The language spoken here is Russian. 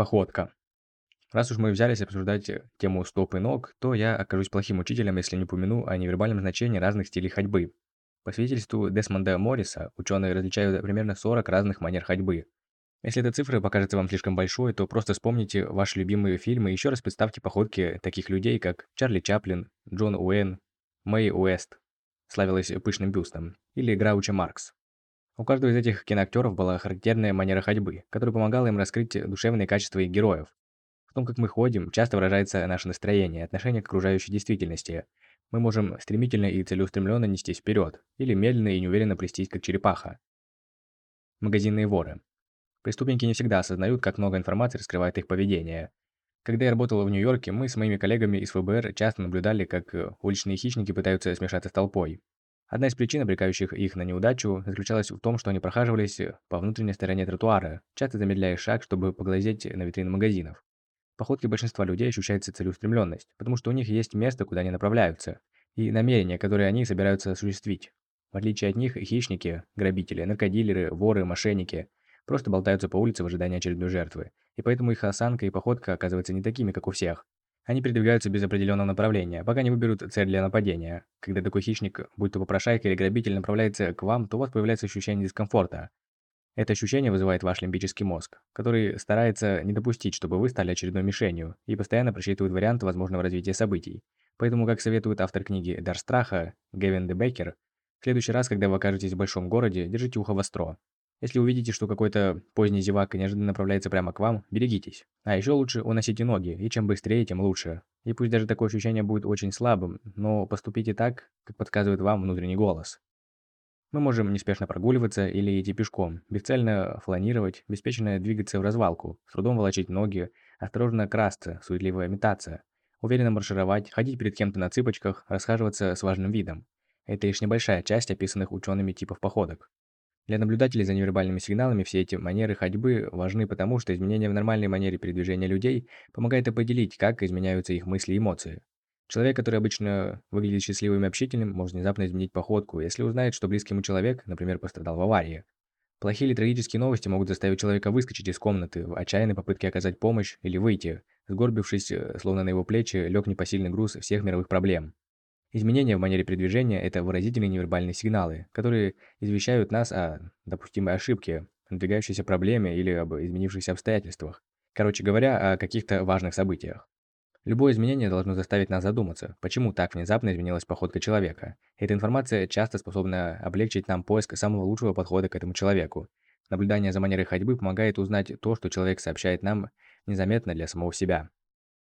Походка. Раз уж мы взялись обсуждать э, тему стоп и ног, то я окажусь плохим учителем, если не упомяну о невербальном значении разных стилей ходьбы. По свидетельству Десмонда Морриса, ученые различают примерно 40 разных манер ходьбы. Если эта цифра покажется вам слишком большой, то просто вспомните ваши любимые фильмы и еще раз представьте походки таких людей, как Чарли Чаплин, Джон Уэйн, Мэй Уэст, славилась пышным бюстом, или Грауча Маркс. У каждого из этих киноактеров была характерная манера ходьбы, которая помогала им раскрыть душевные качества их героев. В том, как мы ходим, часто выражается наше настроение, отношение к окружающей действительности. Мы можем стремительно и целеустремленно нестись вперед, или медленно и неуверенно плестись, как черепаха. Магазинные воры. Преступники не всегда осознают, как много информации раскрывает их поведение. Когда я работал в Нью-Йорке, мы с моими коллегами из ФБР часто наблюдали, как уличные хищники пытаются смешаться с толпой. Одна из причин, обрекающих их на неудачу, заключалась в том, что они прохаживались по внутренней стороне тротуара, часто замедляя шаг, чтобы поглазеть на витрины магазинов. В походке большинства людей ощущается целеустремленность, потому что у них есть место, куда они направляются, и намерения, которые они собираются осуществить. В отличие от них, хищники, грабители, наркодилеры, воры, мошенники просто болтаются по улице в ожидании очередной жертвы, и поэтому их осанка и походка оказываются не такими, как у всех. Они передвигаются без определенного направления, пока не выберут цель для нападения. Когда такой хищник, будь то попрошайка или грабитель, направляется к вам, то у вас появляется ощущение дискомфорта. Это ощущение вызывает ваш лимбический мозг, который старается не допустить, чтобы вы стали очередной мишенью, и постоянно просчитывает варианты возможного развития событий. Поэтому, как советует автор книги «Дар страха» Гевин Дебекер, в следующий раз, когда вы окажетесь в большом городе, держите ухо востро. Если увидите, что какой-то поздний зевак неожиданно направляется прямо к вам, берегитесь. А еще лучше уносите ноги, и чем быстрее, тем лучше. И пусть даже такое ощущение будет очень слабым, но поступите так, как подсказывает вам внутренний голос. Мы можем неспешно прогуливаться или идти пешком, бесцельно фланировать, беспечно двигаться в развалку, с трудом волочить ноги, осторожно красться, суетливо метаться, уверенно маршировать, ходить перед кем-то на цыпочках, расхаживаться с важным видом. Это лишь небольшая часть описанных учеными типов походок. Для наблюдателей за невербальными сигналами все эти манеры ходьбы важны потому, что изменения в нормальной манере передвижения людей помогает определить, как изменяются их мысли и эмоции. Человек, который обычно выглядит счастливым и общительным, может внезапно изменить походку, если узнает, что близкий ему человек, например, пострадал в аварии. Плохие или трагические новости могут заставить человека выскочить из комнаты в отчаянной попытке оказать помощь или выйти, сгорбившись, э, словно на его плечи лег непосильный груз всех мировых проблем. Изменения в манере передвижения – это выразительные невербальные сигналы, которые извещают нас о допустимой ошибке, надвигающейся проблеме или об изменившихся обстоятельствах. Короче говоря, о каких-то важных событиях. Любое изменение должно заставить нас задуматься, почему так внезапно изменилась походка человека. Эта информация часто способна облегчить нам поиск самого лучшего подхода к этому человеку. Наблюдание за манерой ходьбы помогает узнать то, что человек сообщает нам незаметно для самого себя.